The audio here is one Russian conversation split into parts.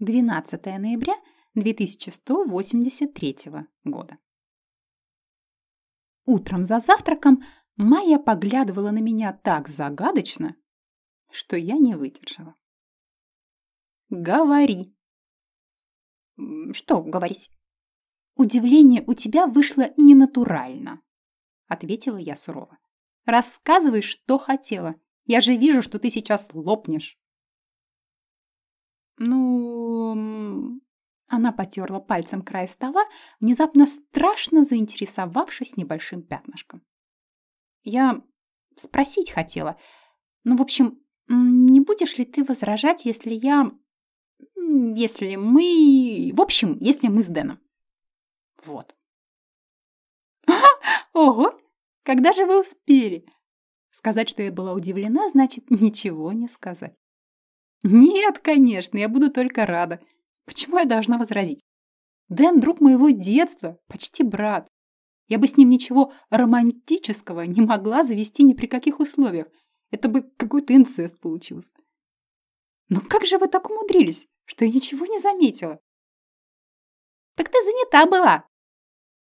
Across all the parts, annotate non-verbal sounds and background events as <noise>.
12 ноября 2183 года. Утром за завтраком Майя поглядывала на меня так загадочно, что я не выдержала. «Говори!» «Что говорить?» «Удивление у тебя вышло ненатурально», — ответила я сурово. «Рассказывай, что хотела. Я же вижу, что ты сейчас лопнешь». «Ну...» Она потерла пальцем край стола, внезапно страшно заинтересовавшись небольшим пятнышком. «Я спросить хотела. Ну, в общем, не будешь ли ты возражать, если я... Если мы... В общем, если мы с Дэном?» «Вот». <laughs> «Ого! Когда же вы успели?» Сказать, что я была удивлена, значит ничего не сказать. Нет, конечно, я буду только рада. Почему я должна возразить? Дэн – друг моего детства, почти брат. Я бы с ним ничего романтического не могла завести ни при каких условиях. Это бы какой-то инцест получился. Но как же вы так умудрились, что я ничего не заметила? Так ты занята была.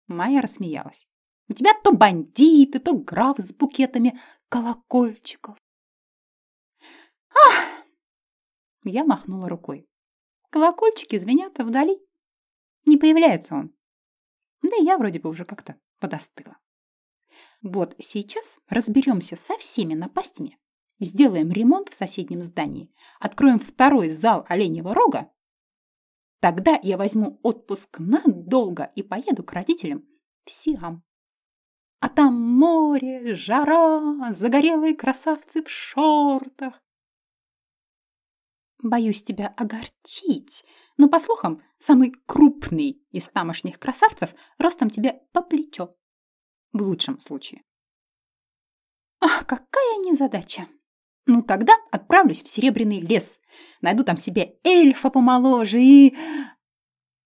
Майя рассмеялась. У тебя то бандиты, то граф с букетами колокольчиков. Ах! Я махнула рукой. Колокольчики звенят вдали. Не появляется он. Да я вроде бы уже как-то подостыла. Вот сейчас разберемся со всеми напастями, сделаем ремонт в соседнем здании, откроем второй зал Оленьего рога. Тогда я возьму отпуск надолго и поеду к родителям в Сиам. А там море, жара, загорелые красавцы в шортах, Боюсь тебя огорчить, но, по слухам, самый крупный из тамошних красавцев ростом тебе по плечо. В лучшем случае. Ах, какая незадача! Ну, тогда отправлюсь в Серебряный лес. Найду там себе эльфа помоложе и...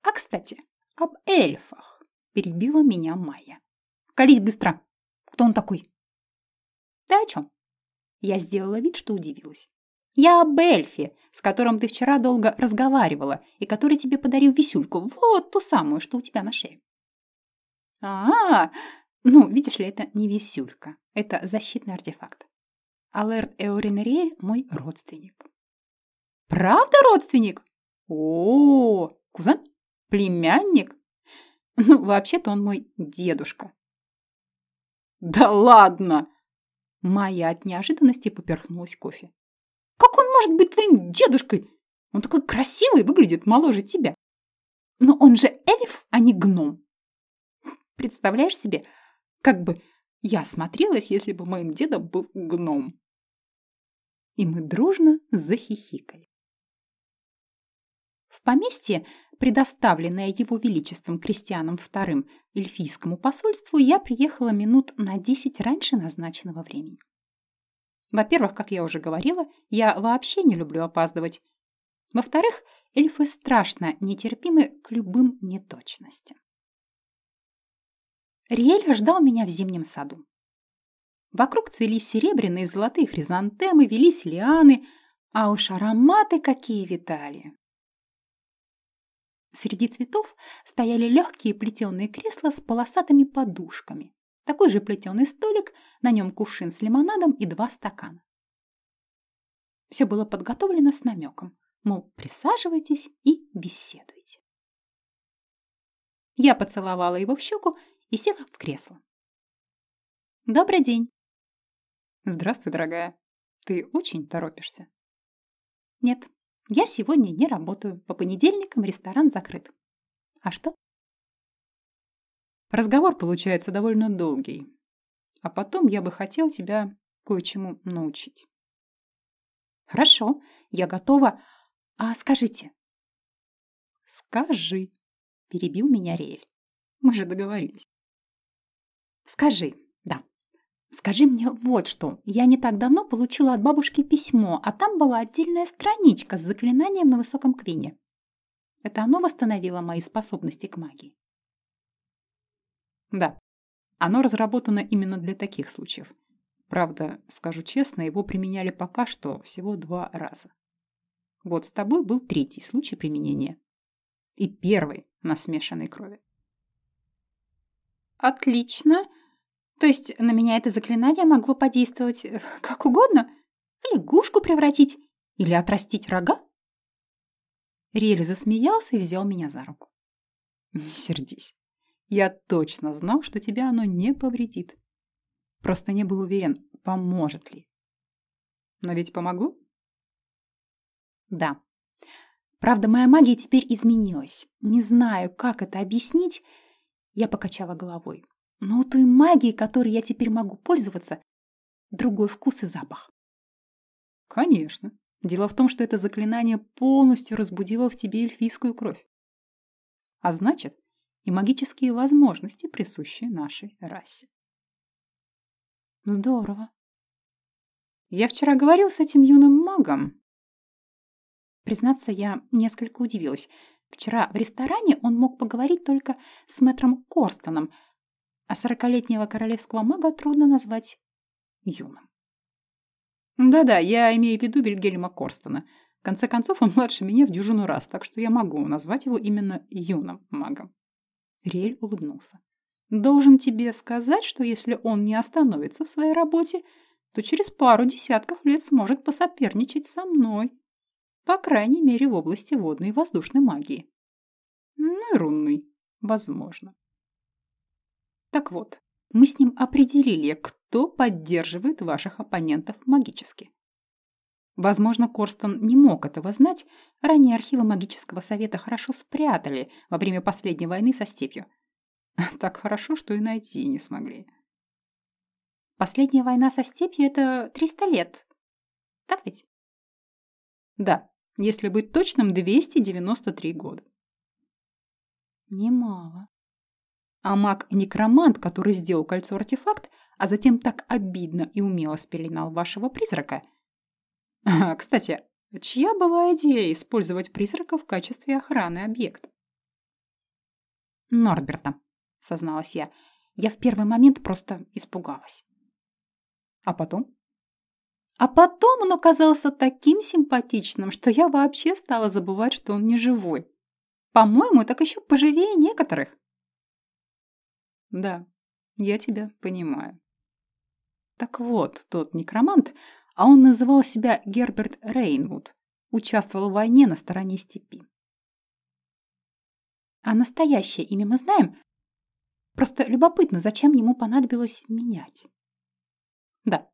А, кстати, об эльфах перебила меня Майя. Колись быстро. Кто он такой? Ты о чем? Я сделала вид, что удивилась. Я об эльфе, с которым ты вчера долго разговаривала и который тебе подарил висюльку, вот ту самую, что у тебя на шее. А, -а, -а ну, видишь ли, это не висюлька, это защитный артефакт. Алерт Эоринериэль мой родственник. Правда родственник? О, -о, -о кузен? Племянник? Ну, вообще-то он мой дедушка. Да ладно! Майя от неожиданности поперхнулась кофе. Может быть твоим дедушкой? Он такой красивый, выглядит моложе тебя. Но он же эльф, а не гном. Представляешь себе, как бы я смотрелась, если бы моим дедом был гном. И мы дружно захихикали. В поместье, предоставленное его величеством крестьянам вторым эльфийскому посольству, я приехала минут на десять раньше назначенного времени. Во-первых, как я уже говорила, я вообще не люблю опаздывать. Во-вторых, эльфы страшно нетерпимы к любым неточностям. Риэль ждал меня в зимнем саду. Вокруг цвели серебряные и золотые хризантемы, велись лианы, а уж ароматы какие витали. Среди цветов стояли легкие плетеные кресла с полосатыми подушками. Такой же плетеный столик, на нем кувшин с лимонадом и два стакана. Все было подготовлено с намеком, мол, присаживайтесь и беседуйте. Я поцеловала его в щеку и села в кресло. «Добрый день!» «Здравствуй, дорогая. Ты очень торопишься?» «Нет, я сегодня не работаю. По понедельникам ресторан закрыт. А что?» Разговор получается довольно долгий. А потом я бы хотел тебя кое-чему научить. Хорошо, я готова. А скажите. Скажи, перебил меня Риэль. Мы же договорились. Скажи, да. Скажи мне вот что. Я не так давно получила от бабушки письмо, а там была отдельная страничка с заклинанием на высоком квине. Это оно восстановило мои способности к магии. Да, оно разработано именно для таких случаев. Правда, скажу честно, его применяли пока что всего два раза. Вот с тобой был третий случай применения. И первый на смешанной крови. Отлично. То есть на меня это заклинание могло подействовать э, как угодно? Лягушку превратить? Или отрастить рога? Риэль засмеялся и взял меня за руку. Не сердись. Я точно знал, что тебя оно не повредит. Просто не был уверен, поможет ли. Но ведь помогло? Да. Правда, моя магия теперь изменилась. Не знаю, как это объяснить. Я покачала головой. Но у той магии, которой я теперь могу пользоваться, другой вкус и запах. Конечно. Дело в том, что это заклинание полностью разбудило в тебе эльфийскую кровь. А значит, и магические возможности, присущие нашей расе. Здорово. Я вчера говорил с этим юным магом. Признаться, я несколько удивилась. Вчера в ресторане он мог поговорить только с мэтром Корстоном, а сорокалетнего королевского мага трудно назвать юным. Да-да, я имею в виду Вильгельма Корстона. В конце концов, он младше меня в дюжину раз, так что я могу назвать его именно юным магом. Риэль улыбнулся. Должен тебе сказать, что если он не остановится в своей работе, то через пару десятков лет сможет посоперничать со мной. По крайней мере, в области водной и воздушной магии. Ну и рунной, возможно. Так вот, мы с ним определили, кто поддерживает ваших оппонентов магически. Возможно, Корстон не мог этого знать, ранее архивы магического совета хорошо спрятали во время последней войны со степью. <laughs> Так хорошо, что и найти не смогли. Последняя война со степью – это 300 лет. Так ведь? Да, если быть точным, 293 года. Немало. А маг-некромант, который сделал кольцо-артефакт, а затем так обидно и умело спеленал вашего призрака. <laughs> Кстати, чья была идея использовать призрака в качестве охраны объекта? Норберта, созналась я. Я в первый момент просто испугалась. А потом? А потом он оказался таким симпатичным, что я вообще стала забывать, что он не живой. По-моему, так еще поживее некоторых. Да, я тебя понимаю. Так вот, тот некромант, а он называл себя Герберт Рейнвуд, участвовал в войне на стороне степи. А настоящее имя мы знаем? Просто любопытно, зачем ему понадобилось менять. Да,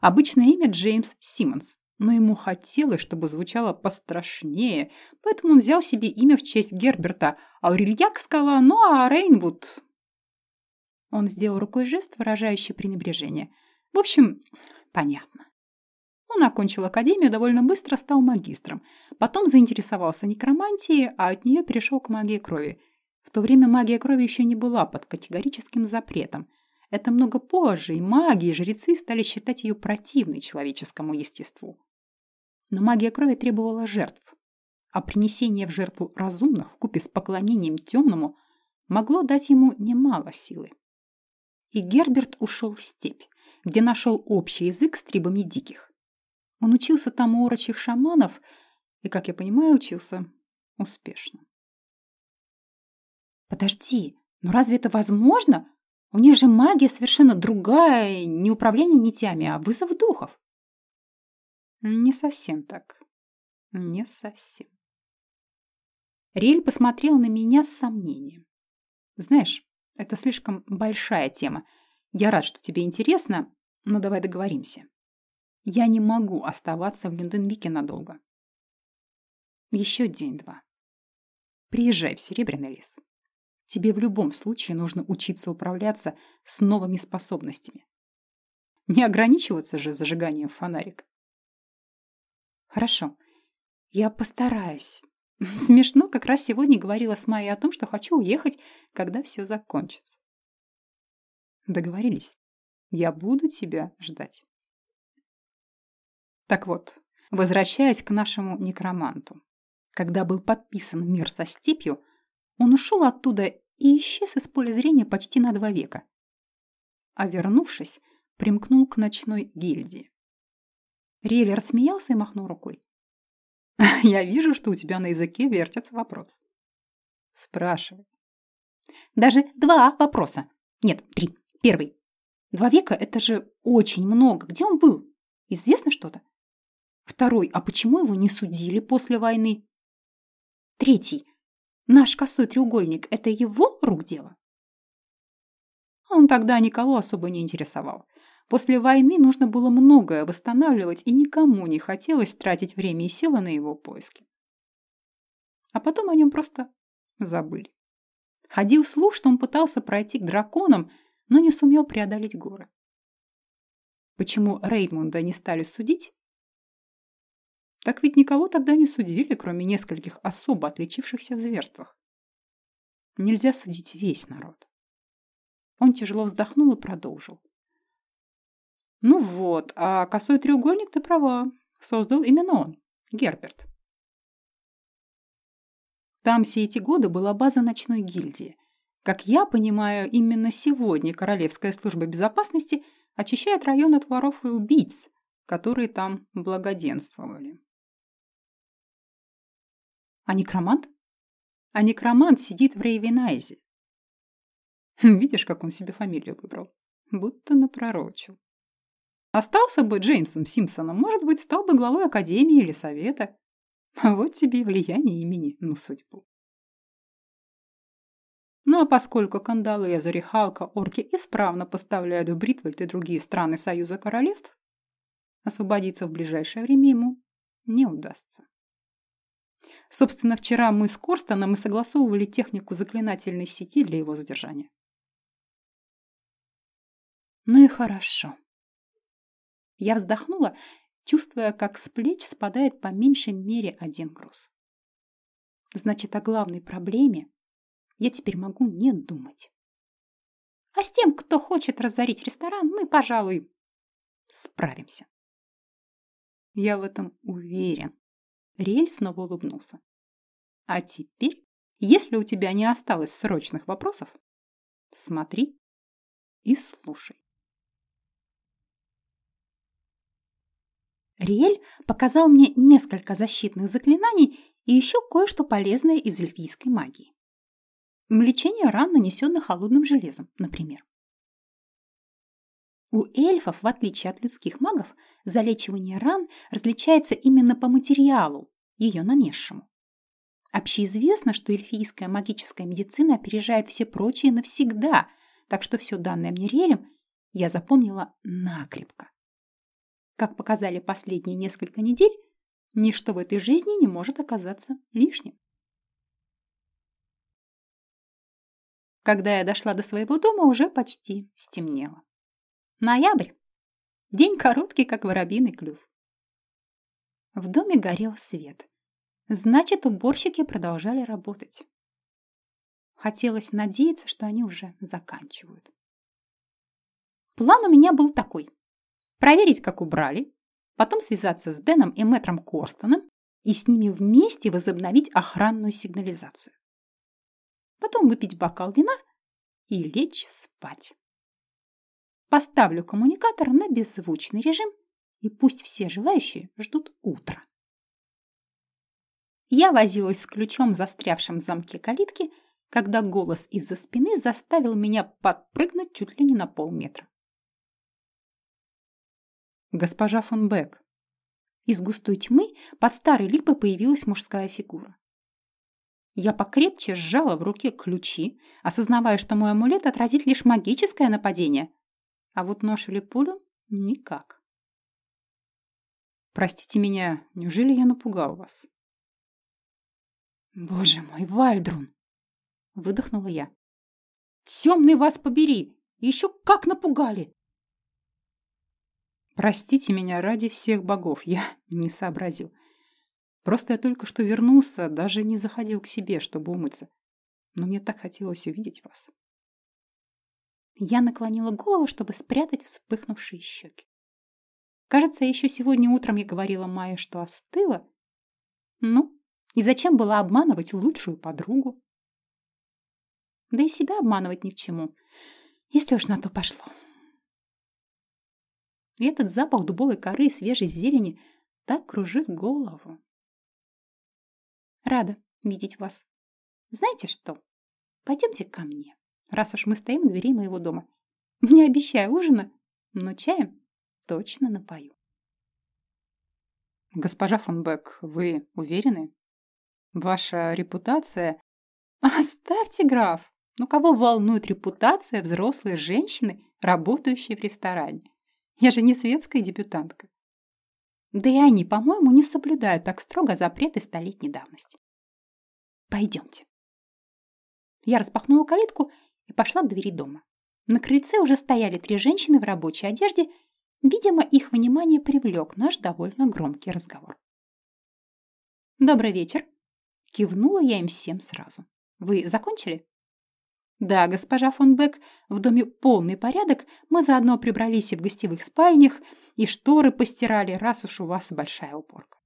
обычное имя Джеймс Симмонс, но ему хотелось, чтобы звучало пострашнее, поэтому он взял себе имя в честь Герберта Аурельякского, ну а Рейнвуд... Он сделал рукой жест, выражающий пренебрежение. В общем, понятно. Он окончил академию, довольно быстро стал магистром. Потом заинтересовался некромантией, а от нее перешел к магии крови. В то время магия крови еще не была под категорическим запретом – это много позже, и маги, и жрецы стали считать ее противной человеческому естеству. Но магия крови требовала жертв, а принесение в жертву разумных вкупе с поклонением темному могло дать ему немало силы. И Герберт ушел в степь, где нашел общий язык с трибами диких. Он учился там у орочих шаманов и, как я понимаю, учился успешно. «Подожди, но разве это возможно?» У них же магия совершенно другая, не управление нитями, а вызов духов. Не совсем так. Не совсем. Риль посмотрел на меня с сомнением. Знаешь, это слишком большая тема. Я рад, что тебе интересно, но давай договоримся. Я не могу оставаться в Люнденвике надолго. Еще день-два. Приезжай в Серебряный лес. Тебе в любом случае нужно учиться управляться с новыми способностями. Не ограничиваться же зажиганием фонарика. Хорошо, я постараюсь. <laughs> Смешно, как раз сегодня говорила с Майей о том, что хочу уехать, когда все закончится. Договорились. Я буду тебя ждать. Так вот, возвращаясь к нашему некроманту. Когда был подписан мир со степью, он ушел оттуда и исчез из поля зрения почти на два века. А вернувшись, примкнул к ночной гильдии. Риэль рассмеялся и махнул рукой. <laughs> Я вижу, что у тебя на языке вертится вопрос. Спрашивай. Даже два вопроса. Нет, три. Первый. Два века – это же очень много. Где он был? Известно что-то? Второй. А почему его не судили после войны? Третий. Наш косой треугольник – это его рук дело? Он тогда никого особо не интересовал. После войны нужно было многое восстанавливать, и никому не хотелось тратить время и силы на его поиски. А потом о нем просто забыли. Ходил слух, что он пытался пройти к драконам, но не сумел преодолеть горы. Почему Рейдмунда не стали судить? Так ведь никого тогда не судили, кроме нескольких особо отличившихся в зверствах. Нельзя судить весь народ. Он тяжело вздохнул и продолжил. Ну вот, а косой треугольник ты права. Создал именно он, Герберт. Там все эти годы была база ночной гильдии. Как я понимаю, именно сегодня Королевская служба безопасности очищает район от воров и убийц, которые там благоденствовали. А некромант? А некромант сидит в Рейвенайзе. Видишь, как он себе фамилию выбрал? Будто напророчил. Остался бы Джеймсом Симпсоном, может быть, стал бы главой академии или совета. Вот тебе и влияние имени на судьбу. Ну а поскольку кандалы, Азарихалка, орки исправно поставляют в Бритвальд и другие страны Союза Королевств, освободиться в ближайшее время ему не удастся. Собственно, вчера мы с Корстоном и согласовывали технику заклинательной сети для его задержания. Ну и хорошо. Я вздохнула, чувствуя, как с плеч спадает по меньшей мере один груз. Значит, о главной проблеме я теперь могу не думать. А с тем, кто хочет разорить ресторан, мы, пожалуй, справимся. Я в этом уверен. Рель снова улыбнулся. А теперь, если у тебя не осталось срочных вопросов, смотри и слушай. Риэль показал мне несколько защитных заклинаний и еще кое-что полезное из эльфийской магии. Лечение ран, нанесенных холодным железом, например. У эльфов, в отличие от людских магов, залечивание ран различается именно по материалу, ее нанесшему. Общеизвестно, что эльфийская магическая медицина опережает все прочие навсегда, так что все данное мне релем я запомнила накрепко. Как показали последние несколько недель, ничто в этой жизни не может оказаться лишним. Когда я дошла до своего дома, уже почти стемнело. Ноябрь. День короткий, как воробьиный клюв. В доме горел свет. Значит, уборщики продолжали работать. Хотелось надеяться, что они уже заканчивают. План у меня был такой проверить, как убрали, потом связаться с Дэном и мэтром Корстоном и с ними вместе возобновить охранную сигнализацию. Потом выпить бокал вина и лечь спать. Поставлю коммуникатор на беззвучный режим, и пусть все желающие ждут утра. Я возилась с ключом, застрявшим в замке калитки, когда голос из-за спины заставил меня подпрыгнуть чуть ли не на полметра. «Госпожа фон Бек». Из густой тьмы под старой липой появилась мужская фигура. Я покрепче сжала в руке ключи, осознавая, что мой амулет отразит лишь магическое нападение, а вот нож или пулю — никак. «Простите меня, неужели я напугал вас?» «Боже мой, Вальдрун!» — выдохнула я. «Темный вас побери! Еще как напугали!» Простите меня ради всех богов, я <laughs> не сообразил. Просто я только что вернулся, даже не заходил к себе, чтобы умыться. Но мне так хотелось увидеть вас. Я наклонила голову, чтобы спрятать вспыхнувшие щеки. Кажется, еще сегодня утром я говорила Майе, что остыла. Ну, и зачем было обманывать лучшую подругу? Да и себя обманывать ни к чему, если уж на то пошло. И этот запах дубовой коры и свежей зелени так кружит голову. Рада видеть вас. Знаете что? Пойдемте ко мне, раз уж мы стоим у дверей моего дома. <laughs> Не обещаю ужина, но чаем точно напою. Госпожа фон Бек, вы уверены? Ваша репутация... <laughs> Оставьте, граф. Ну кого волнует репутация взрослой женщины, работающей в ресторане? Я же не светская дебютантка. Да и они, по-моему, не соблюдают так строго запреты столетней давности. Пойдемте. Я распахнула калитку и пошла к двери дома. На крыльце уже стояли три женщины в рабочей одежде. Видимо, их внимание привлек наш довольно громкий разговор. «Добрый вечер!» Кивнула я им всем сразу. «Вы закончили?» «Да, госпожа фон Бек, в доме полный порядок. Мы заодно прибрались и в гостевых спальнях, и шторы постирали, раз уж у вас большая уборка».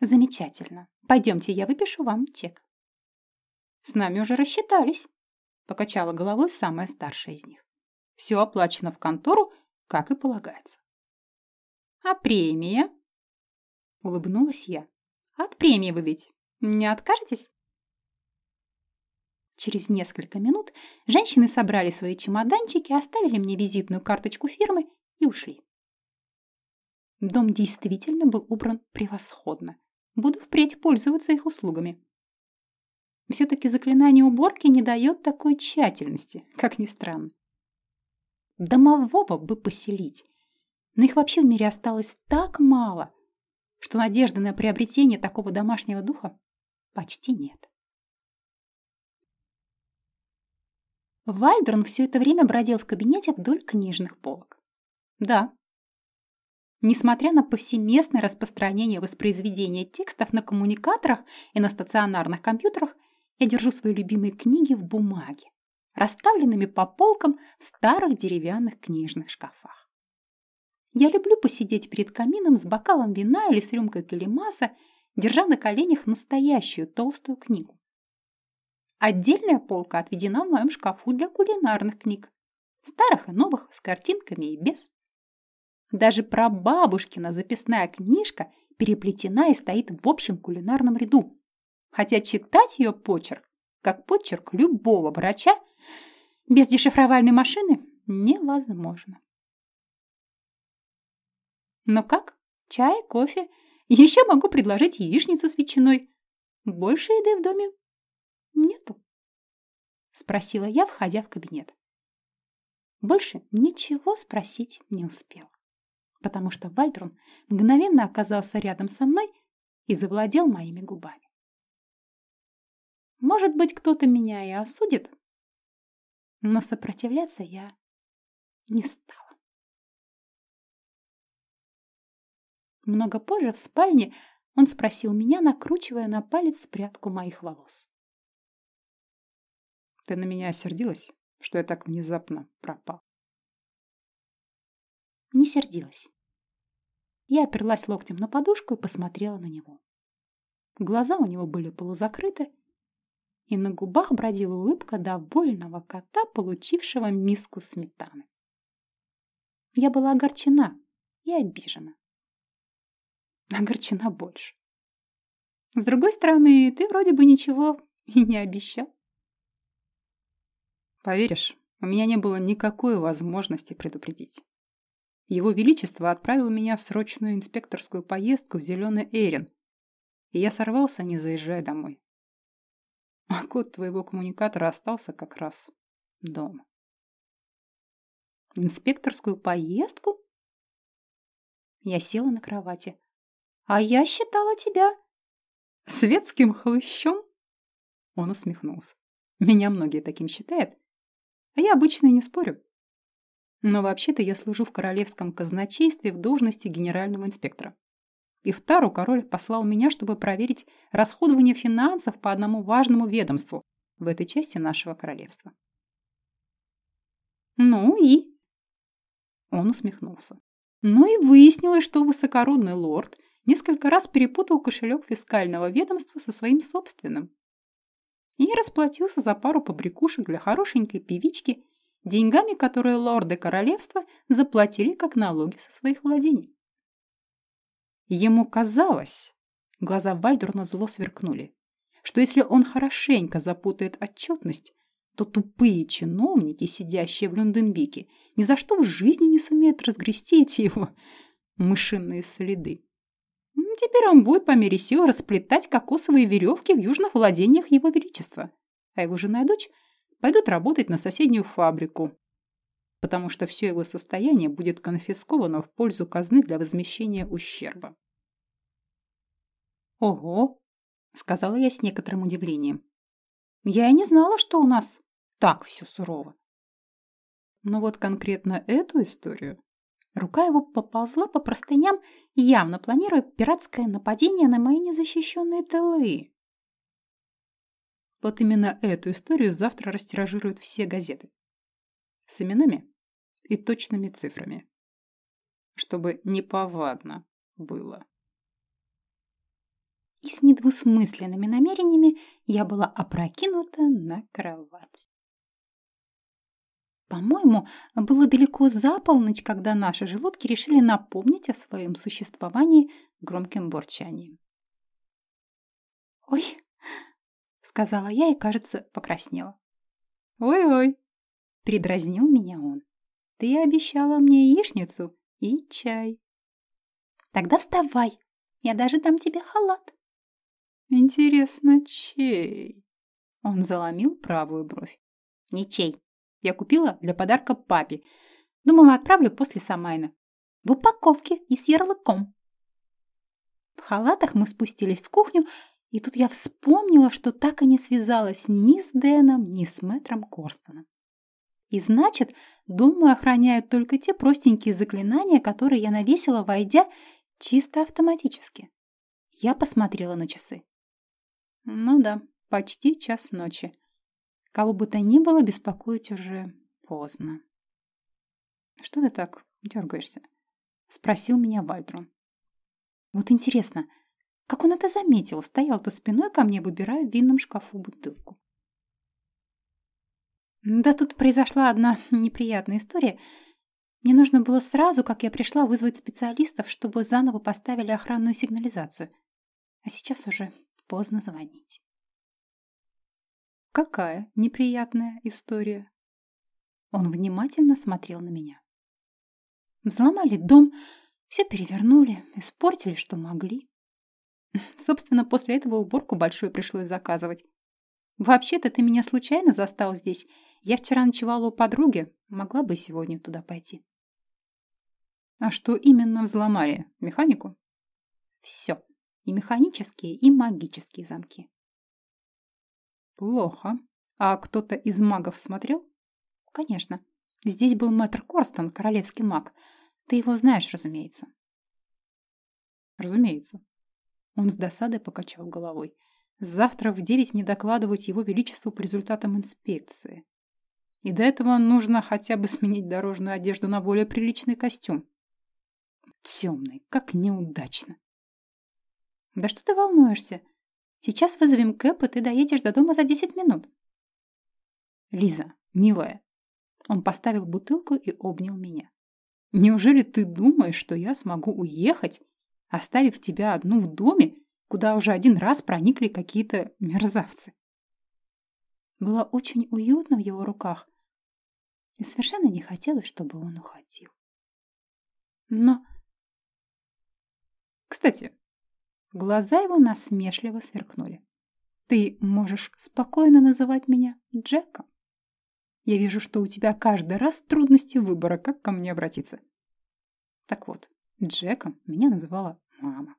«Замечательно. Пойдемте, я выпишу вам чек». «С нами уже рассчитались», — покачала головой самая старшая из них. «Все оплачено в контору, как и полагается». «А премия?» — улыбнулась я. «От премии вы ведь не откажетесь?» Через несколько минут женщины собрали свои чемоданчики, оставили мне визитную карточку фирмы и ушли. Дом действительно был убран превосходно. Буду впредь пользоваться их услугами. Все-таки заклинание уборки не дает такой тщательности, как ни странно. Домового бы поселить. Но их вообще в мире осталось так мало, что надежды на приобретение такого домашнего духа почти нет. Вальдерн все это время бродил в кабинете вдоль книжных полок. Да. Несмотря на повсеместное распространение воспроизведения текстов на коммуникаторах и на стационарных компьютерах, я держу свои любимые книги в бумаге, расставленными по полкам в старых деревянных книжных шкафах. Я люблю посидеть перед камином с бокалом вина или с рюмкой галимаса, держа на коленях настоящую толстую книгу. Отдельная полка отведена в моем шкафу для кулинарных книг. Старых и новых, с картинками и без. Даже прабабушкина записная книжка переплетена и стоит в общем кулинарном ряду. Хотя читать ее почерк, как почерк любого врача, без дешифровальной машины невозможно. Но как? Чай, кофе? Еще могу предложить яичницу с ветчиной. Больше еды в доме «Нету?» — спросила я, входя в кабинет. Больше ничего спросить не успела, потому что Вальтрун мгновенно оказался рядом со мной и завладел моими губами. Может быть, кто-то меня и осудит, но сопротивляться я не стала. Много позже в спальне он спросил меня, накручивая на палец прядку моих волос. Ты на меня сердилась, что я так внезапно пропал? Не сердилась. Я оперлась локтем на подушку и посмотрела на него. Глаза у него были полузакрыты, и на губах бродила улыбка довольного кота, получившего миску сметаны. Я была огорчена и обижена. Огорчена больше. С другой стороны, ты вроде бы ничего и не обещал. Поверишь, у меня не было никакой возможности предупредить. Его Величество отправил меня в срочную инспекторскую поездку в Зеленый Эрин, и я сорвался, не заезжая домой. А код твоего коммуникатора остался как раз дома. Инспекторскую поездку? Я села на кровати. А я считала тебя светским хлыщом? Он усмехнулся. Меня многие таким считают, а я обычно не спорю. Но вообще-то я служу в королевском казначействе в должности генерального инспектора. И в Тару король послал меня, чтобы проверить расходование финансов по одному важному ведомству в этой части нашего королевства. Ну и? Он усмехнулся. Ну и выяснилось, что высокородный лорд несколько раз перепутал кошелек фискального ведомства со своим собственным и расплатился за пару побрякушек для хорошенькой певички деньгами, которые лорды королевства заплатили как налоги со своих владений. Ему казалось, Глаза Вальдурна зло сверкнули. Что если он хорошенько запутает отчетность, то тупые чиновники, сидящие в Люнденбике, ни за что в жизни не сумеют разгрести эти его мышиные следы. Теперь он будет по мере сил расплетать кокосовые веревки в южных владениях его величества, а его жена и дочь пойдут работать на соседнюю фабрику, потому что все его состояние будет конфисковано в пользу казны для возмещения ущерба. «Ого!» — сказала я с некоторым удивлением. «Я и не знала, что у нас так все сурово». Но вот конкретно эту историю рука его поползла по простыням, явно планируя пиратское нападение на мои незащищенные тылы. Вот именно эту историю завтра растиражируют все газеты. С именами и точными цифрами. Чтобы неповадно было. И с недвусмысленными намерениями я была опрокинута на кровать. По-моему, было далеко за полночь, когда наши желудки решили напомнить о своем существовании громким борчанием. «Ой!» — сказала я и, кажется, покраснела. «Ой-ой!» — передразнил меня он. Ты обещала мне яичницу и чай. Тогда вставай, я даже дам тебе халат. Интересно, чей? Он заломил правую бровь. Ничей. Я купила для подарка папе. Думала, отправлю после Самайна. В упаковке и с ярлыком. В халатах мы спустились в кухню, и тут я вспомнила, что так и не связалась ни с Дэном, ни с мэтром Корстоном. И значит, думаю, охраняют только те простенькие заклинания, которые я навесила, войдя чисто автоматически. Я посмотрела на часы. Ну да, почти час ночи. Кого бы то ни было, беспокоить уже поздно. «Что ты так дергаешься?» — спросил меня Вальдрон. «Вот интересно, как он это заметил? Стоял-то спиной ко мне, выбирая в винном шкафу бутылку. Да тут произошла одна <laughs> неприятная история. Мне нужно было сразу, как я пришла, вызвать специалистов, чтобы заново поставили охранную сигнализацию. А сейчас уже поздно звонить. Какая неприятная история? Он внимательно смотрел на меня. Взломали дом, все перевернули, испортили, что могли. <laughs> Собственно, после этого уборку большую пришлось заказывать. Вообще-то ты меня случайно застал здесь, я вчера ночевала у подруги, могла бы сегодня туда пойти. А что именно взломали? Механику? Все. И механические, и магические замки. Плохо. А кто-то из магов смотрел? Конечно. Здесь был мэтр Корстон, королевский маг. Ты его знаешь, разумеется. Разумеется. Он с досадой покачал головой. Завтра в девять мне докладывать его величеству по результатам инспекции. И до этого нужно хотя бы сменить дорожную одежду на более приличный костюм. Темный, как неудачно. Да что ты волнуешься? Сейчас вызовем Кэп, и ты доедешь до дома за 10 минут. Лиза, милая. Он поставил бутылку и обнял меня. Неужели ты думаешь, что я смогу уехать, оставив тебя одну в доме, куда уже один раз проникли какие-то мерзавцы? Было очень уютно в его руках, и совершенно не хотелось, чтобы он уходил. Но... Кстати, глаза его насмешливо сверкнули. Ты можешь спокойно называть меня Джеком. Я вижу, что у тебя каждый раз трудности выбора, как ко мне обратиться. Так вот, Джеком меня называла мама.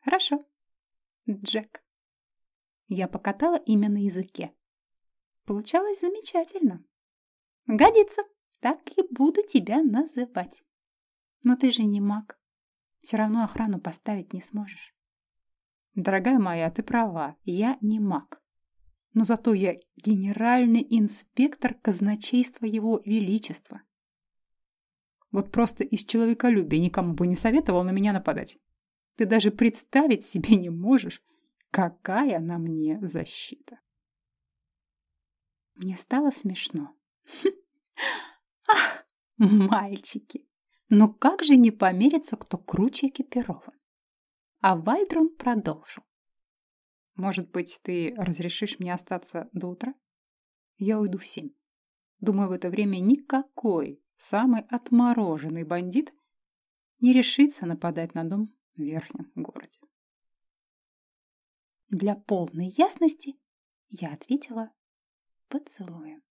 Хорошо, Джек. Я покатала имя на языке. Получалось замечательно. Годится. Так и буду тебя называть. Но ты же не маг. Все равно охрану поставить не сможешь. Дорогая моя, ты права. Я не маг. Но зато я генеральный инспектор казначейства его величества. Вот просто из человеколюбия никому бы не советовал на меня нападать. Ты даже представить себе не можешь, какая на мне защита. Мне стало смешно. <laughs> Мальчики! Ну как же не помериться, кто круче экипирован? А Вальдрон продолжил. Может быть, ты разрешишь мне остаться до утра? Я уйду в семь. Думаю, в это время никакой самый отмороженный бандит не решится нападать на дом в верхнем городе. Для полной ясности я ответила поцелуем.